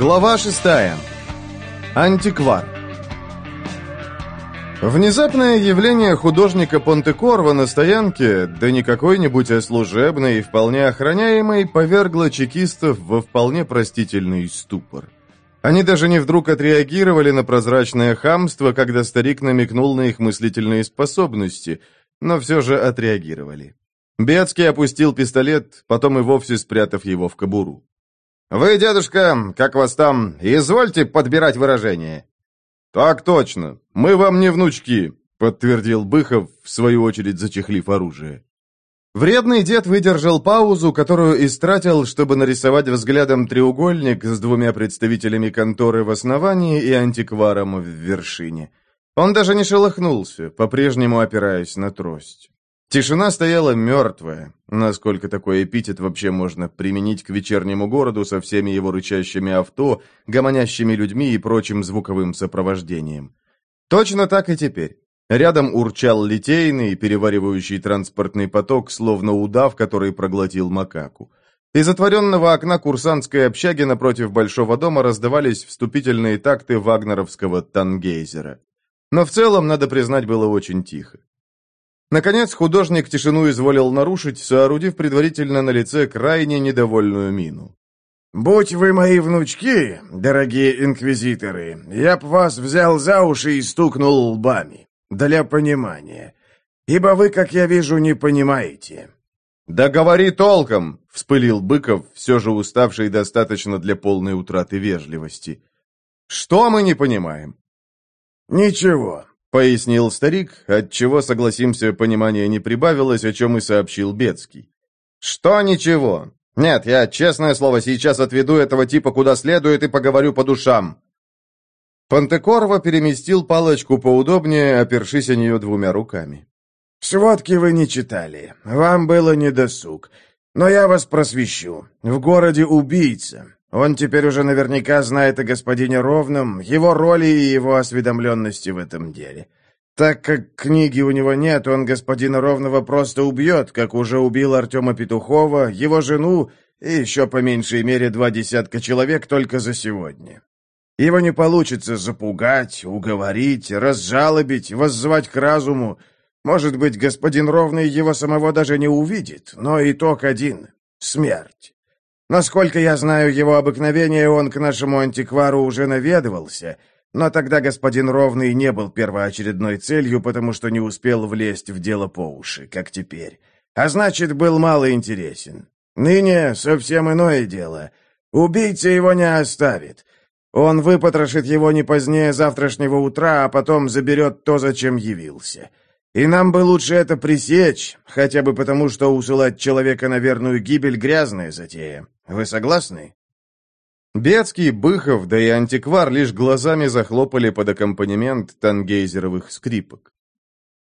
Глава шестая. Антиквар. Внезапное явление художника Понтекорва на стоянке, да не какой-нибудь, а служебной и вполне охраняемой, повергло чекистов во вполне простительный ступор. Они даже не вдруг отреагировали на прозрачное хамство, когда старик намекнул на их мыслительные способности, но все же отреагировали. Бецкий опустил пистолет, потом и вовсе спрятав его в кобуру. «Вы, дедушка, как вас там, извольте подбирать выражение». «Так точно. Мы вам не внучки», — подтвердил Быхов, в свою очередь зачехлив оружие. Вредный дед выдержал паузу, которую истратил, чтобы нарисовать взглядом треугольник с двумя представителями конторы в основании и антикваром в вершине. Он даже не шелохнулся, по-прежнему опираясь на трость. Тишина стояла мертвая, насколько такой эпитет вообще можно применить к вечернему городу со всеми его рычащими авто, гомонящими людьми и прочим звуковым сопровождением. Точно так и теперь. Рядом урчал литейный, переваривающий транспортный поток, словно удав, который проглотил макаку. Из отворенного окна курсантской общаги напротив Большого дома раздавались вступительные такты вагнеровского тангейзера. Но в целом, надо признать, было очень тихо. Наконец, художник тишину изволил нарушить, соорудив предварительно на лице крайне недовольную мину. «Будь вы мои внучки, дорогие инквизиторы, я б вас взял за уши и стукнул лбами. Для понимания. Ибо вы, как я вижу, не понимаете». «Да говори толком!» — вспылил Быков, все же уставший достаточно для полной утраты вежливости. «Что мы не понимаем?» «Ничего. — пояснил старик, отчего, согласимся, понимания не прибавилось, о чем и сообщил Бецкий. «Что ничего? Нет, я, честное слово, сейчас отведу этого типа куда следует и поговорю по душам». Пантекорова переместил палочку поудобнее, опершись о нее двумя руками. «Сводки вы не читали. Вам было недосуг. Но я вас просвещу. В городе убийца. Он теперь уже наверняка знает о господине Ровном, его роли и его осведомленности в этом деле. Так как книги у него нет, он господина Ровного просто убьет, как уже убил Артема Петухова, его жену и еще по меньшей мере два десятка человек только за сегодня. Его не получится запугать, уговорить, разжалобить, воззвать к разуму. Может быть, господин Ровный его самого даже не увидит, но итог один — смерть. Насколько я знаю его обыкновение, он к нашему антиквару уже наведывался, но тогда господин Ровный не был первоочередной целью, потому что не успел влезть в дело по уши, как теперь. А значит, был мало интересен. Ныне совсем иное дело. Убийца его не оставит. Он выпотрошит его не позднее завтрашнего утра, а потом заберет то, зачем явился. И нам бы лучше это пресечь, хотя бы потому, что усылать человека на верную гибель — грязная затея. Вы согласны?» Бецкий, Быхов, да и антиквар лишь глазами захлопали под аккомпанемент тангейзеровых скрипок.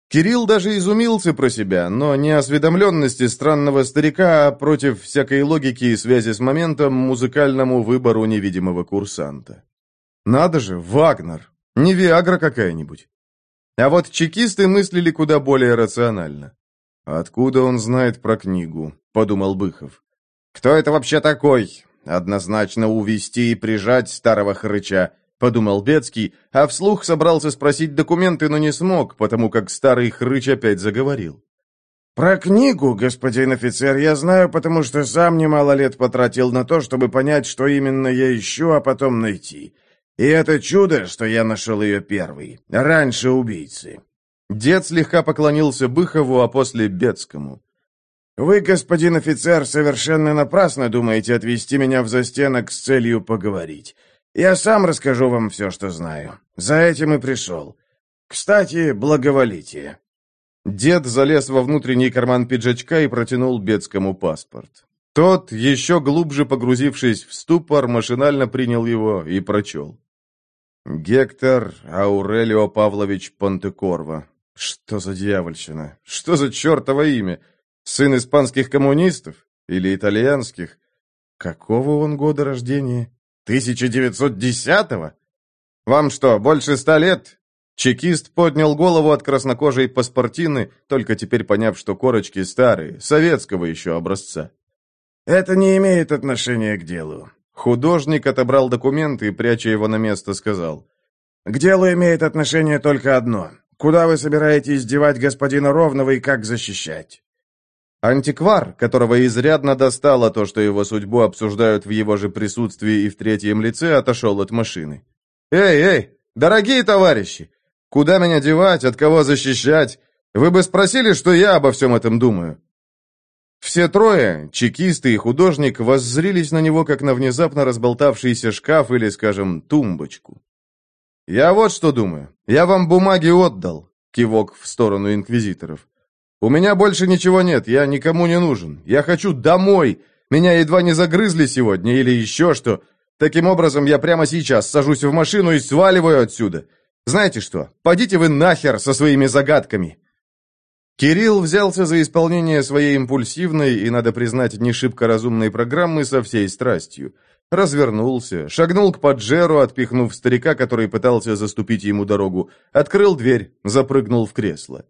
Кирилл даже изумился про себя, но не осведомленности странного старика, а против всякой логики и связи с моментом музыкальному выбору невидимого курсанта. Надо же, Вагнер! Не Виагра какая-нибудь. А вот чекисты мыслили куда более рационально. «Откуда он знает про книгу?» — подумал Быхов. «Кто это вообще такой? Однозначно увести и прижать старого хрыча», — подумал Бецкий, а вслух собрался спросить документы, но не смог, потому как старый хрыч опять заговорил. «Про книгу, господин офицер, я знаю, потому что сам немало лет потратил на то, чтобы понять, что именно я ищу, а потом найти. И это чудо, что я нашел ее первый, раньше убийцы». Дед слегка поклонился Быхову, а после Бецкому. «Вы, господин офицер, совершенно напрасно думаете отвести меня в застенок с целью поговорить. Я сам расскажу вам все, что знаю. За этим и пришел. Кстати, благоволите». Дед залез во внутренний карман пиджачка и протянул Бецкому паспорт. Тот, еще глубже погрузившись в ступор, машинально принял его и прочел. Гектор Аурелио Павлович Понтекорво. Что за дьявольщина? Что за чертово имя? Сын испанских коммунистов? Или итальянских? Какого он года рождения? 1910-го? Вам что, больше ста лет? Чекист поднял голову от краснокожей паспортины, только теперь поняв, что корочки старые, советского еще образца. «Это не имеет отношения к делу. Художник отобрал документы и, пряча его на место, сказал. «К делу имеет отношение только одно. Куда вы собираетесь девать господина Ровного и как защищать?» Антиквар, которого изрядно достало то, что его судьбу обсуждают в его же присутствии и в третьем лице, отошел от машины. «Эй, эй, дорогие товарищи! Куда меня девать, от кого защищать? Вы бы спросили, что я обо всем этом думаю?» Все трое, чекисты и художник, воззрились на него, как на внезапно разболтавшийся шкаф или, скажем, тумбочку. «Я вот что думаю. Я вам бумаги отдал», — кивок в сторону инквизиторов. «У меня больше ничего нет, я никому не нужен. Я хочу домой. Меня едва не загрызли сегодня или еще что. Таким образом, я прямо сейчас сажусь в машину и сваливаю отсюда. Знаете что, подите вы нахер со своими загадками!» Кирилл взялся за исполнение своей импульсивной и, надо признать, не шибко разумной программы со всей страстью. Развернулся, шагнул к Паджеру, отпихнув старика, который пытался заступить ему дорогу, открыл дверь, запрыгнул в кресло.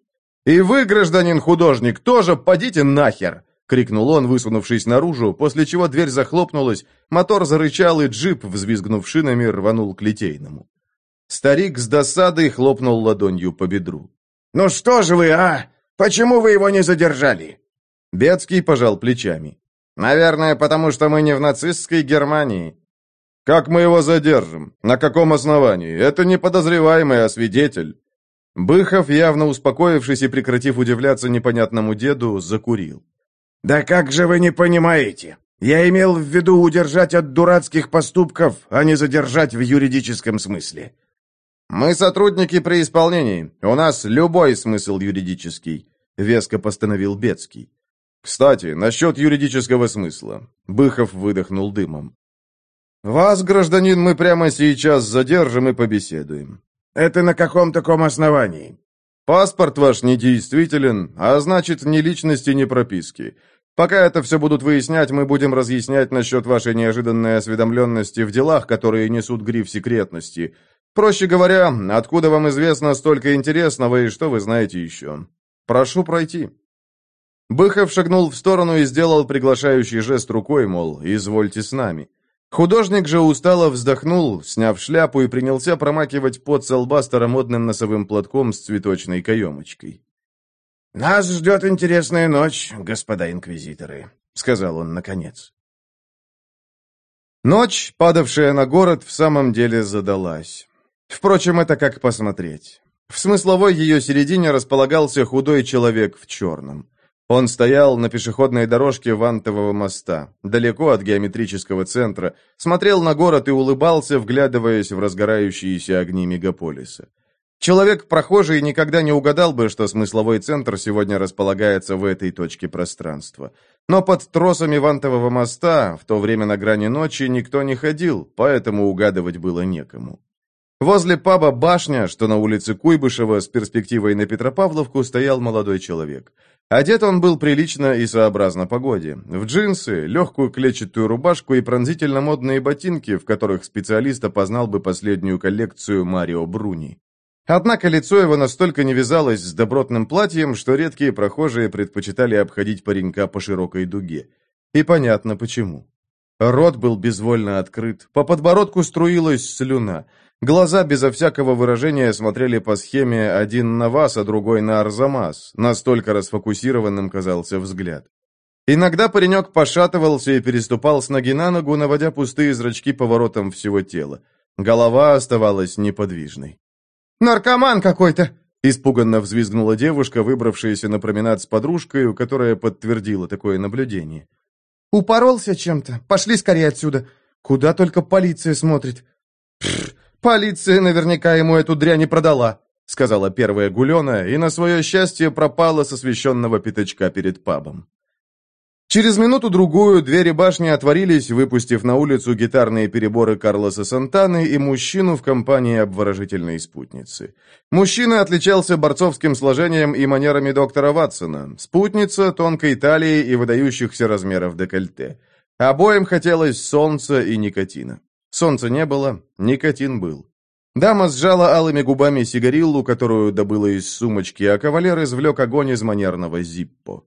«И вы, гражданин художник, тоже подите нахер!» — крикнул он, высунувшись наружу, после чего дверь захлопнулась, мотор зарычал, и джип, взвизгнув шинами, рванул к Литейному. Старик с досадой хлопнул ладонью по бедру. «Ну что же вы, а? Почему вы его не задержали?» Бецкий пожал плечами. «Наверное, потому что мы не в нацистской Германии». «Как мы его задержим? На каком основании? Это не подозреваемый, а свидетель». Быхов, явно успокоившись и прекратив удивляться непонятному деду, закурил. «Да как же вы не понимаете? Я имел в виду удержать от дурацких поступков, а не задержать в юридическом смысле. «Мы сотрудники при исполнении. У нас любой смысл юридический», — веско постановил Бецкий. «Кстати, насчет юридического смысла». Быхов выдохнул дымом. «Вас, гражданин, мы прямо сейчас задержим и побеседуем». «Это на каком таком основании?» «Паспорт ваш недействителен, а значит, ни личности, ни прописки. Пока это все будут выяснять, мы будем разъяснять насчет вашей неожиданной осведомленности в делах, которые несут гриф секретности. Проще говоря, откуда вам известно столько интересного и что вы знаете еще? Прошу пройти». Быхов шагнул в сторону и сделал приглашающий жест рукой, мол, «извольте с нами». Художник же устало вздохнул, сняв шляпу и принялся промакивать пот со лба старомодным носовым платком с цветочной каемочкой. «Нас ждет интересная ночь, господа инквизиторы», — сказал он наконец. Ночь, падавшая на город, в самом деле задалась. Впрочем, это как посмотреть. В смысловой ее середине располагался худой человек в черном. Он стоял на пешеходной дорожке Вантового моста, далеко от геометрического центра, смотрел на город и улыбался, вглядываясь в разгорающиеся огни мегаполиса. Человек прохожий никогда не угадал бы, что смысловой центр сегодня располагается в этой точке пространства. Но под тросами Вантового моста, в то время на грани ночи, никто не ходил, поэтому угадывать было некому. Возле паба «Башня», что на улице Куйбышева с перспективой на Петропавловку, стоял молодой человек. Одет он был прилично и сообразно погоде. В джинсы, легкую клетчатую рубашку и пронзительно модные ботинки, в которых специалист опознал бы последнюю коллекцию Марио Бруни. Однако лицо его настолько не вязалось с добротным платьем, что редкие прохожие предпочитали обходить паренька по широкой дуге. И понятно почему. Рот был безвольно открыт, по подбородку струилась слюна – Глаза безо всякого выражения смотрели по схеме один на вас, а другой на Арзамас. Настолько расфокусированным казался взгляд. Иногда паренек пошатывался и переступал с ноги на ногу, наводя пустые зрачки поворотом всего тела. Голова оставалась неподвижной. «Наркоман какой-то!» Испуганно взвизгнула девушка, выбравшаяся на променад с подружкой, которая подтвердила такое наблюдение. «Упоролся чем-то? Пошли скорее отсюда! Куда только полиция смотрит!» Пфф, «Полиция наверняка ему эту дрянь не продала», — сказала первая гулена, и на свое счастье пропала с освещенного пятачка перед пабом. Через минуту-другую двери башни отворились, выпустив на улицу гитарные переборы Карлоса Сантаны и мужчину в компании обворожительной спутницы. Мужчина отличался борцовским сложением и манерами доктора Ватсона, спутница тонкой талии и выдающихся размеров декольте. Обоим хотелось солнца и никотина. Солнца не было, никотин был. Дама сжала алыми губами сигариллу, которую добыла из сумочки, а кавалер извлек огонь из манерного зиппо.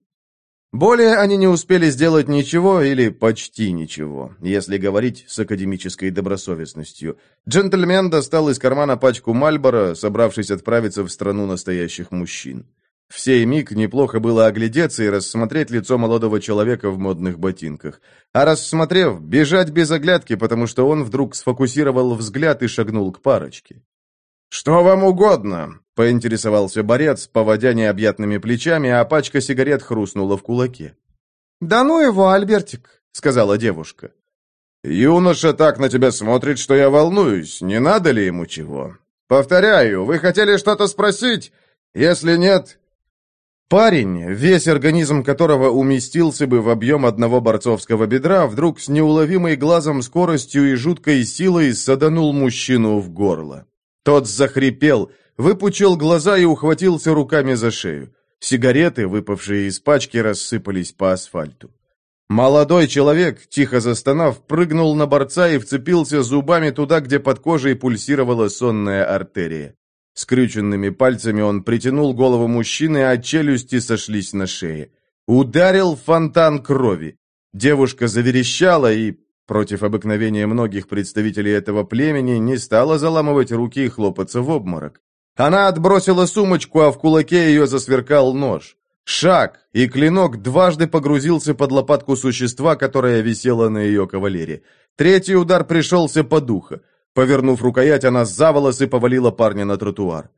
Более они не успели сделать ничего или почти ничего, если говорить с академической добросовестностью. Джентльмен достал из кармана пачку Мальбора, собравшись отправиться в страну настоящих мужчин. В сей миг неплохо было оглядеться и рассмотреть лицо молодого человека в модных ботинках. А рассмотрев, бежать без оглядки, потому что он вдруг сфокусировал взгляд и шагнул к парочке. «Что вам угодно?» — поинтересовался борец, поводя необъятными плечами, а пачка сигарет хрустнула в кулаке. «Да ну его, Альбертик!» — сказала девушка. «Юноша так на тебя смотрит, что я волнуюсь. Не надо ли ему чего? Повторяю, вы хотели что-то спросить? Если нет, Парень, весь организм которого уместился бы в объем одного борцовского бедра, вдруг с неуловимой глазом скоростью и жуткой силой саданул мужчину в горло. Тот захрипел, выпучил глаза и ухватился руками за шею. Сигареты, выпавшие из пачки, рассыпались по асфальту. Молодой человек, тихо застонав, прыгнул на борца и вцепился зубами туда, где под кожей пульсировала сонная артерия. Скрюченными пальцами он притянул голову мужчины, а челюсти сошлись на шее. Ударил фонтан крови. Девушка заверещала и, против обыкновения многих представителей этого племени, не стала заламывать руки и хлопаться в обморок. Она отбросила сумочку, а в кулаке ее засверкал нож. Шаг, и клинок дважды погрузился под лопатку существа, которое висело на ее кавалере. Третий удар пришелся по духу. Повернув рукоять, она за волосы повалила парня на тротуар.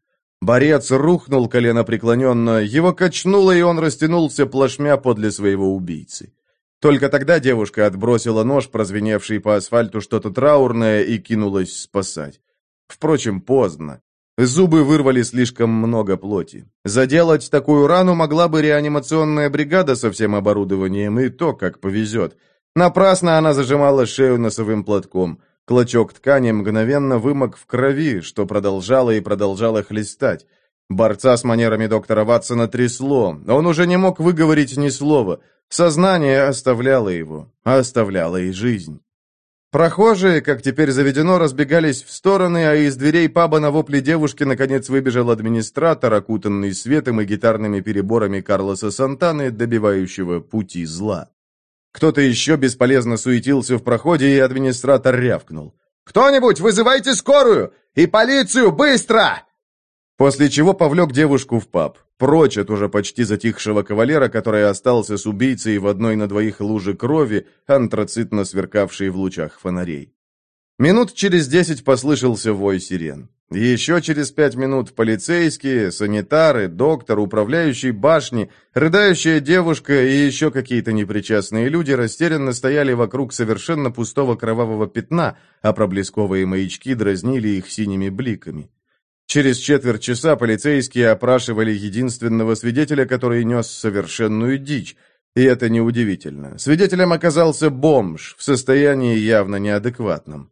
Борец рухнул колено преклоненно, его качнуло, и он растянулся плашмя подле своего убийцы. Только тогда девушка отбросила нож, прозвеневший по асфальту что-то траурное, и кинулась спасать. Впрочем, поздно. Зубы вырвали слишком много плоти. Заделать такую рану могла бы реанимационная бригада со всем оборудованием, и то, как повезет. Напрасно она зажимала шею носовым платком. Клочок ткани мгновенно вымок в крови, что продолжало и продолжало хлестать. Борца с манерами доктора Ватсона трясло. Он уже не мог выговорить ни слова. Сознание оставляло его, оставляло и жизнь. Прохожие, как теперь заведено, разбегались в стороны, а из дверей паба на вопли девушки наконец выбежал администратор, окутанный светом и гитарными переборами Карлоса Сантаны, добивающего пути зла. Кто-то еще бесполезно суетился в проходе, и администратор рявкнул. «Кто-нибудь, вызывайте скорую! И полицию, быстро!» После чего повлек девушку в паб, прочь от уже почти затихшего кавалера, который остался с убийцей в одной на двоих луже крови, антрацитно сверкавшей в лучах фонарей. Минут через десять послышался вой сирен. Еще через пять минут полицейские, санитары, доктор, управляющий башни, рыдающая девушка и еще какие-то непричастные люди растерянно стояли вокруг совершенно пустого кровавого пятна, а проблесковые маячки дразнили их синими бликами. Через четверть часа полицейские опрашивали единственного свидетеля, который нес совершенную дичь, и это неудивительно. Свидетелем оказался бомж в состоянии явно неадекватном.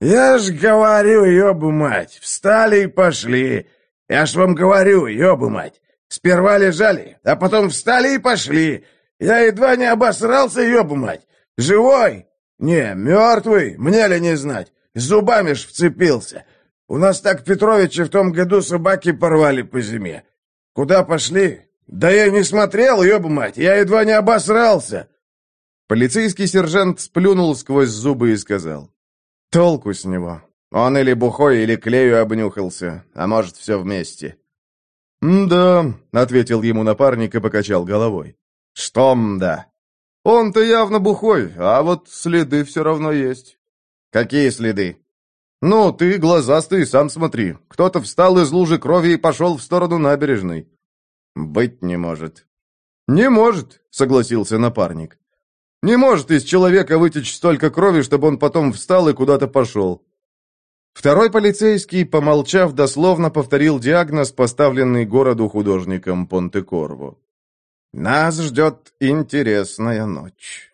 «Я ж говорю, ёбу мать, встали и пошли. Я ж вам говорю, ёбу мать. Сперва лежали, а потом встали и пошли. Я едва не обосрался, ёбу мать. Живой? Не, мертвый, мне ли не знать. Зубами ж вцепился. У нас так Петровича в том году собаки порвали по зиме. Куда пошли? Да я не смотрел, ёбу мать, я едва не обосрался. Полицейский сержант сплюнул сквозь зубы и сказал. Толку с него. Он или бухой, или клею обнюхался, а может, все вместе. «Да», — ответил ему напарник и покачал головой. «Что мда?» «Он-то явно бухой, а вот следы все равно есть». «Какие следы?» «Ну, ты глазастый, сам смотри. Кто-то встал из лужи крови и пошел в сторону набережной». «Быть не может». «Не может», — согласился напарник. Не может из человека вытечь столько крови, чтобы он потом встал и куда-то пошел. Второй полицейский, помолчав, дословно повторил диагноз, поставленный городу художником Понте-Корво. «Нас ждет интересная ночь».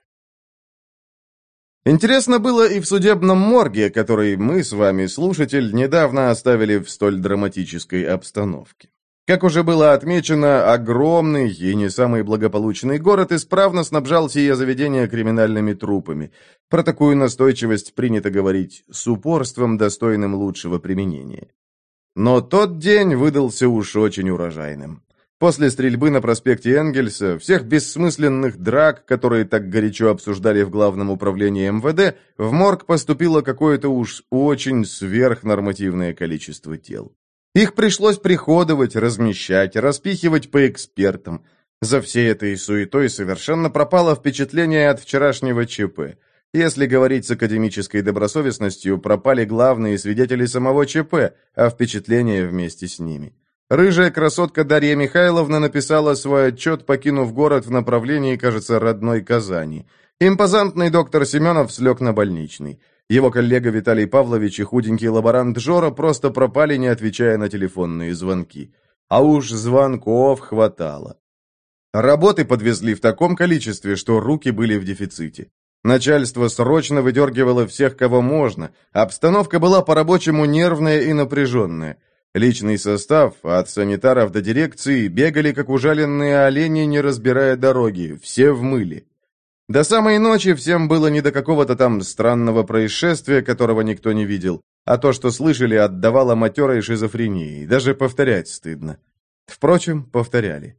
Интересно было и в судебном морге, который мы с вами, слушатель, недавно оставили в столь драматической обстановке. Как уже было отмечено, огромный и не самый благополучный город исправно снабжал сие заведение криминальными трупами. Про такую настойчивость принято говорить с упорством, достойным лучшего применения. Но тот день выдался уж очень урожайным. После стрельбы на проспекте Энгельса, всех бессмысленных драк, которые так горячо обсуждали в Главном управлении МВД, в морг поступило какое-то уж очень сверхнормативное количество тел. Их пришлось приходовать, размещать, распихивать по экспертам. За всей этой суетой совершенно пропало впечатление от вчерашнего ЧП. Если говорить с академической добросовестностью, пропали главные свидетели самого ЧП, а впечатление вместе с ними. Рыжая красотка Дарья Михайловна написала свой отчет, покинув город в направлении, кажется, родной Казани. Импозантный доктор Семенов слег на больничный. Его коллега Виталий Павлович и худенький лаборант Жора просто пропали, не отвечая на телефонные звонки. А уж звонков хватало. Работы подвезли в таком количестве, что руки были в дефиците. Начальство срочно выдергивало всех, кого можно. Обстановка была по-рабочему нервная и напряженная. Личный состав, от санитаров до дирекции, бегали, как ужаленные олени, не разбирая дороги, все в мыле. До самой ночи всем было не до какого-то там странного происшествия, которого никто не видел, а то, что слышали, отдавало матерой шизофрении, даже повторять стыдно. Впрочем, повторяли.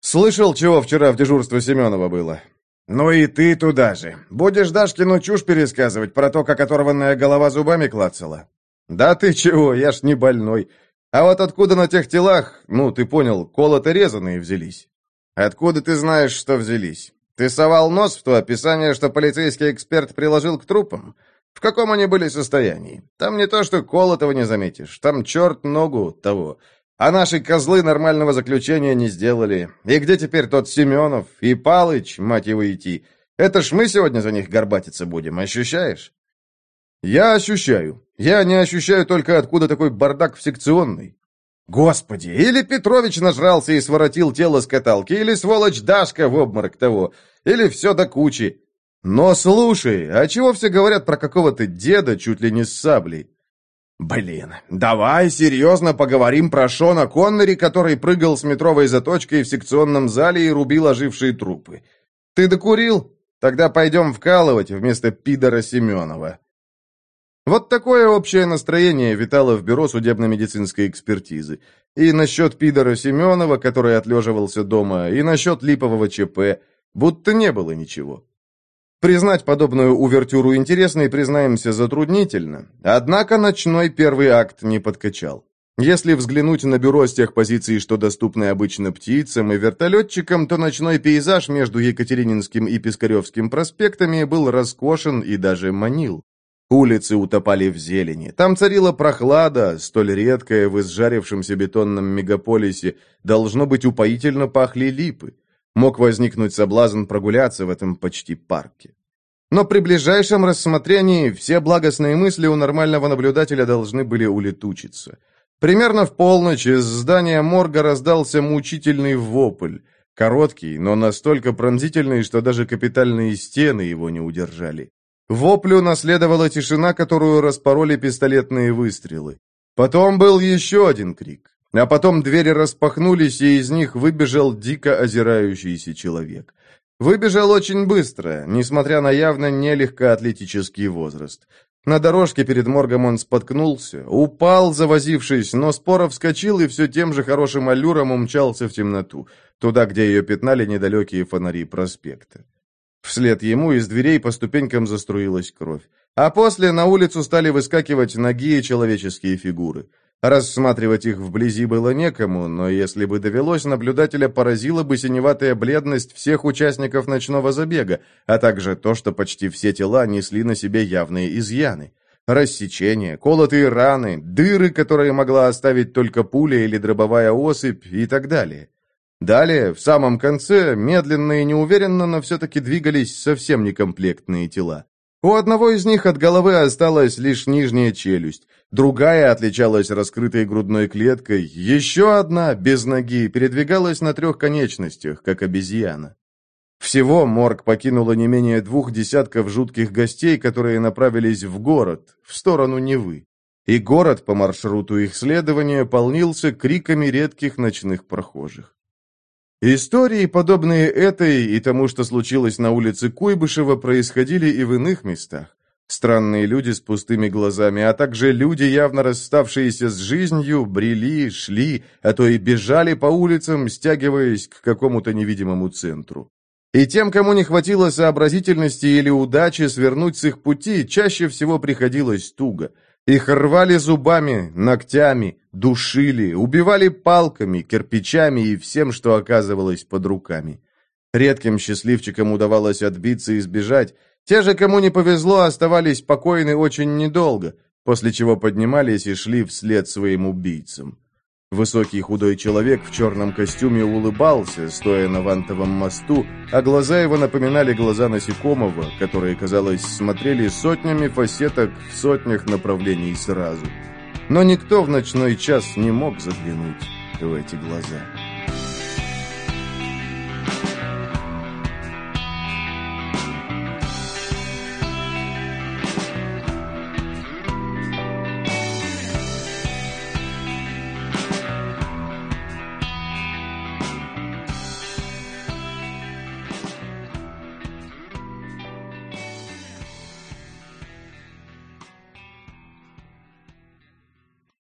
«Слышал, чего вчера в дежурство Семенова было?» «Ну и ты туда же. Будешь Дашкину чушь пересказывать про то, как оторванная голова зубами клацала?» «Да ты чего, я ж не больной. А вот откуда на тех телах, ну, ты понял, колото-резаные взялись?» «Откуда ты знаешь, что взялись? Ты совал нос в то описание, что полицейский эксперт приложил к трупам? В каком они были состоянии? Там не то, что колотого не заметишь, там черт ногу того. А наши козлы нормального заключения не сделали. И где теперь тот Семенов и Палыч, мать его, идти? Это ж мы сегодня за них горбатиться будем, ощущаешь?» «Я ощущаю. Я не ощущаю только, откуда такой бардак в секционной». «Господи, или Петрович нажрался и своротил тело с каталки, или сволочь Дашка в обморок того, или все до кучи. Но слушай, а чего все говорят про какого-то деда чуть ли не с саблей?» «Блин, давай серьезно поговорим про Шона Коннери, который прыгал с метровой заточкой в секционном зале и рубил ожившие трупы. Ты докурил? Тогда пойдем вкалывать вместо пидора Семенова». Вот такое общее настроение витало в бюро судебно-медицинской экспертизы. И насчет пидора Семенова, который отлеживался дома, и насчет липового ЧП, будто не было ничего. Признать подобную увертюру интересной, признаемся, затруднительно. Однако ночной первый акт не подкачал. Если взглянуть на бюро с тех позиций, что доступны обычно птицам и вертолетчикам, то ночной пейзаж между Екатерининским и Пискаревским проспектами был роскошен и даже манил. Улицы утопали в зелени. Там царила прохлада, столь редкая в изжарившемся бетонном мегаполисе. Должно быть, упоительно пахли липы. Мог возникнуть соблазн прогуляться в этом почти парке. Но при ближайшем рассмотрении все благостные мысли у нормального наблюдателя должны были улетучиться. Примерно в полночь из здания морга раздался мучительный вопль. Короткий, но настолько пронзительный, что даже капитальные стены его не удержали. Воплю наследовала тишина, которую распороли пистолетные выстрелы. Потом был еще один крик. А потом двери распахнулись, и из них выбежал дико озирающийся человек. Выбежал очень быстро, несмотря на явно нелегкоатлетический возраст. На дорожке перед моргом он споткнулся, упал, завозившись, но споро вскочил и все тем же хорошим аллюром умчался в темноту, туда, где ее пятнали недалекие фонари проспекта. Вслед ему из дверей по ступенькам заструилась кровь. А после на улицу стали выскакивать ноги и человеческие фигуры. Рассматривать их вблизи было некому, но если бы довелось, наблюдателя поразила бы синеватая бледность всех участников ночного забега, а также то, что почти все тела несли на себе явные изъяны. Рассечения, колотые раны, дыры, которые могла оставить только пуля или дробовая осыпь и так далее. Далее, в самом конце, медленно и неуверенно, но все-таки двигались совсем некомплектные тела. У одного из них от головы осталась лишь нижняя челюсть, другая отличалась раскрытой грудной клеткой, еще одна, без ноги, передвигалась на трех конечностях, как обезьяна. Всего морг покинуло не менее двух десятков жутких гостей, которые направились в город, в сторону Невы. И город по маршруту их следования полнился криками редких ночных прохожих. Истории, подобные этой и тому, что случилось на улице Куйбышева, происходили и в иных местах. Странные люди с пустыми глазами, а также люди, явно расставшиеся с жизнью, брели, шли, а то и бежали по улицам, стягиваясь к какому-то невидимому центру. И тем, кому не хватило сообразительности или удачи свернуть с их пути, чаще всего приходилось туго. Их рвали зубами, ногтями, душили, убивали палками, кирпичами и всем, что оказывалось под руками. Редким счастливчикам удавалось отбиться и сбежать, те же, кому не повезло, оставались покойны очень недолго, после чего поднимались и шли вслед своим убийцам. Высокий худой человек в черном костюме улыбался, стоя на вантовом мосту, а глаза его напоминали глаза насекомого, которые, казалось, смотрели сотнями фасеток в сотнях направлений сразу. Но никто в ночной час не мог заглянуть в эти глаза.